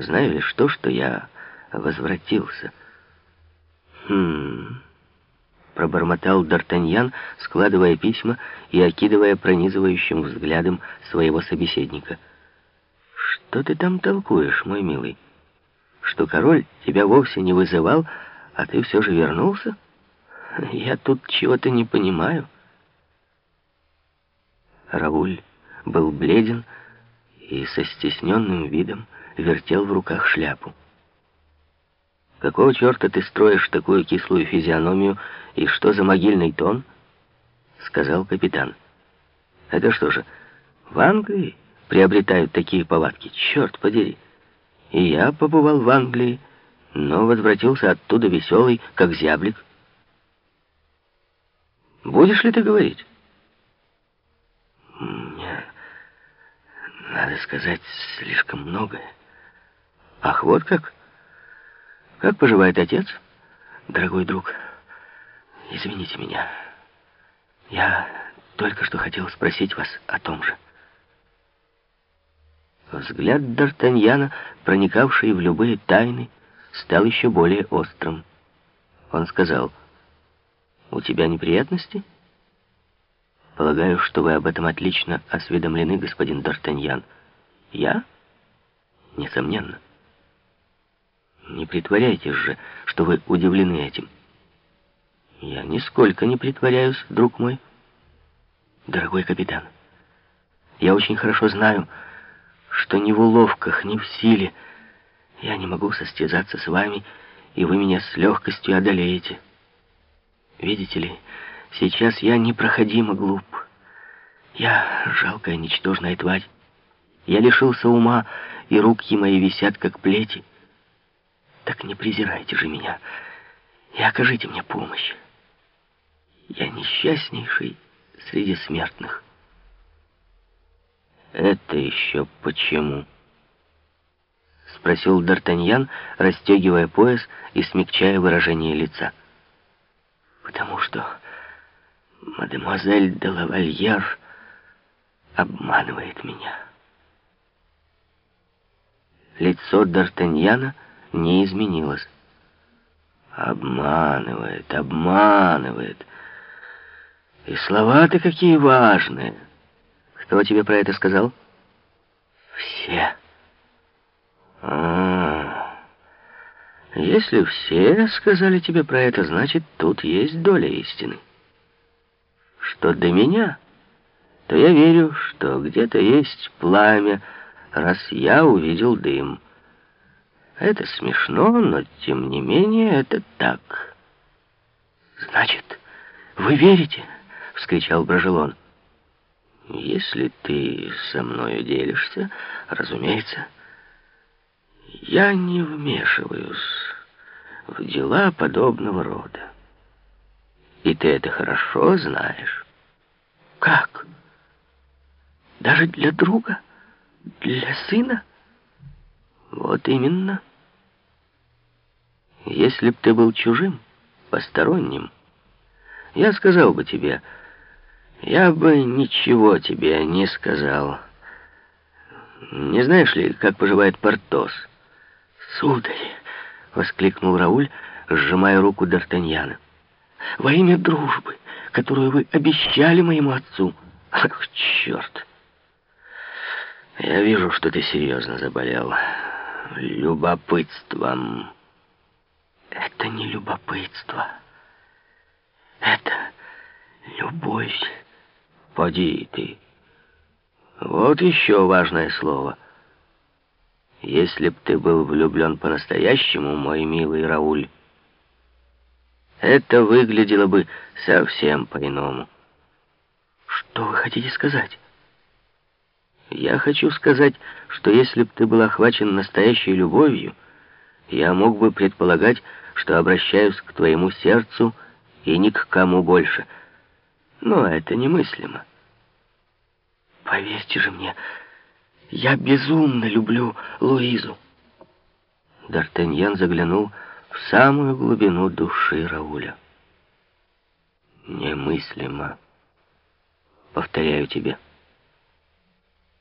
Знаю лишь то, что я возвратился. Хм... Пробормотал Д'Артаньян, складывая письма и окидывая пронизывающим взглядом своего собеседника. «Что ты там толкуешь, мой милый? Что король тебя вовсе не вызывал, а ты все же вернулся? Я тут чего-то не понимаю». Рауль был бледен и со стесненным видом вертел в руках шляпу. «Какого черта ты строишь такую кислую физиономию, и что за могильный тон?» — сказал капитан. «Это что же, в Англии приобретают такие повадки? Черт подери! И я побывал в Англии, но возвратился оттуда веселый, как зяблик. Будешь ли ты говорить?» «Мне, надо сказать, слишком многое». «Ах, вот как!» Как поживает отец? Дорогой друг, извините меня. Я только что хотел спросить вас о том же. Взгляд Д'Артаньяна, проникавший в любые тайны, стал еще более острым. Он сказал, «У тебя неприятности?» «Полагаю, что вы об этом отлично осведомлены, господин Д'Артаньян». «Я?» «Несомненно». Не притворяйтесь же, что вы удивлены этим. Я нисколько не притворяюсь, друг мой. Дорогой капитан, я очень хорошо знаю, что ни в уловках, ни в силе я не могу состязаться с вами, и вы меня с легкостью одолеете. Видите ли, сейчас я непроходимо глуп. Я жалкая, ничтожная тварь. Я лишился ума, и руки мои висят, как плети. Так не презирайте же меня и окажите мне помощь. Я несчастнейший среди смертных. Это еще почему? Спросил Д'Артаньян, расстегивая пояс и смягчая выражение лица. Потому что мадемуазель де лавальер обманывает меня. Лицо Д'Артаньяна — не изменилась. Обманывает, обманывает. И слова-то какие важные. Кто тебе про это сказал? Все. А, если все сказали тебе про это, значит, тут есть доля истины. Что до меня, то я верю, что где-то есть пламя, раз я увидел дым. Это смешно, но тем не менее это так. «Значит, вы верите?» — вскричал Брожелон. «Если ты со мною делишься, разумеется, я не вмешиваюсь в дела подобного рода. И ты это хорошо знаешь». «Как? Даже для друга? Для сына?» «Вот именно». Если б ты был чужим, посторонним, я сказал бы тебе, я бы ничего тебе не сказал. Не знаешь ли, как поживает Портос? Сударь, воскликнул Рауль, сжимая руку Д'Артаньяна. Во имя дружбы, которую вы обещали моему отцу. Ах, черт! Я вижу, что ты серьезно заболел. Любопытством. Это не любопытство. Это любовь. Поди ты. Вот еще важное слово. Если б ты был влюблен по-настоящему, мой милый Рауль, это выглядело бы совсем по-иному. Что вы хотите сказать? Я хочу сказать, что если б ты был охвачен настоящей любовью, я мог бы предполагать, что обращаюсь к твоему сердцу и ни к кому больше. Но это немыслимо. Поверьте же мне, я безумно люблю Луизу. Д'Артаньян заглянул в самую глубину души Рауля. Немыслимо. Повторяю тебе.